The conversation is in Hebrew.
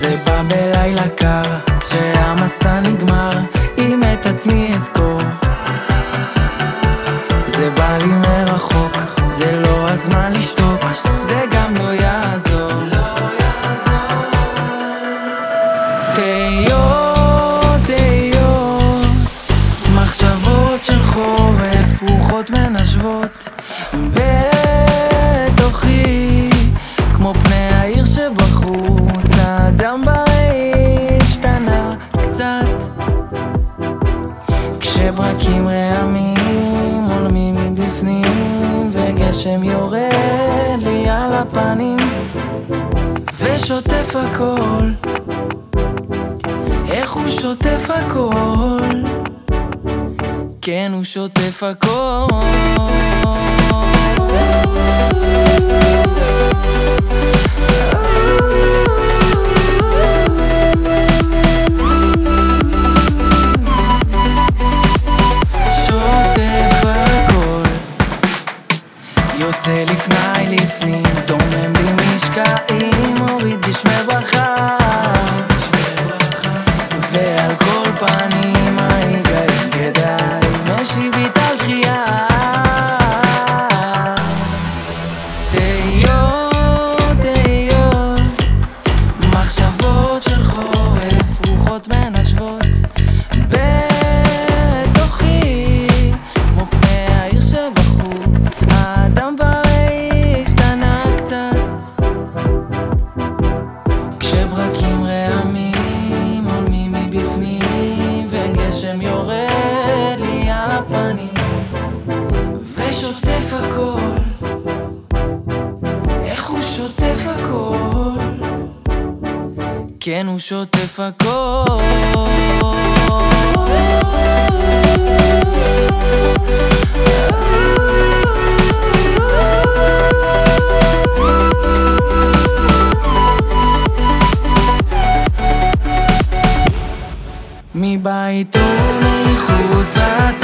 זה בא בלילה קר, כשהמסע נגמר, אם את עצמי אזכור. זה בא לי מרחוק, זה לא הזמן לשתוק, זה גם לא יעזור. תהיות, תהיות, מחשבות של חורף, רוחות מנשבות וגשם יורד לי על הפנים, ושוטף הכל. איך הוא שוטף הכל כן, הוא שוטף הכל יוצא לפני לפנים, דומם לי משקעים, מוריד גשמי ברכה. ועל כל פנים כן הוא שוטף הכל. מבית ומחוץ את